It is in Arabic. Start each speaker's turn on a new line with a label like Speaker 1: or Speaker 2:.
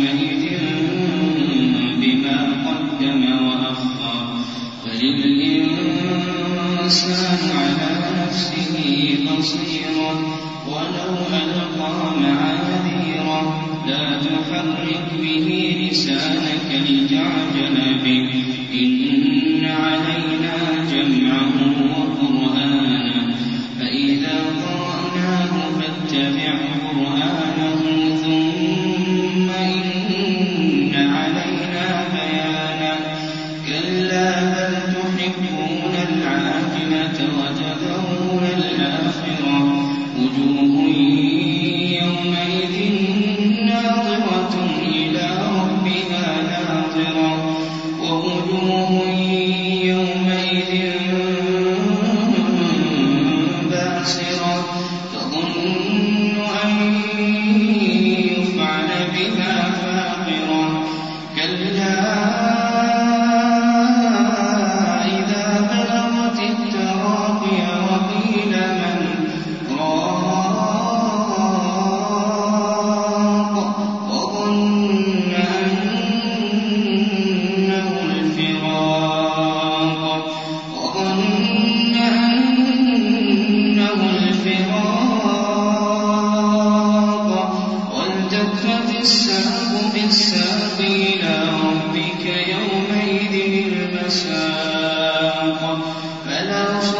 Speaker 1: يومئذ بما قدم وأخر. بل الإنسان على نفسه بصيرا ولو ألقى معاذيرا لا تحرك به لسانك لتعجل به. إن علينا جمعه وقرآنه. فإذا قرأناه فاتبع قرآنه. الآخرة وجوه يومئذ ناظرة إلى ربها ناظرة. ووجوه يومئذ باسرة.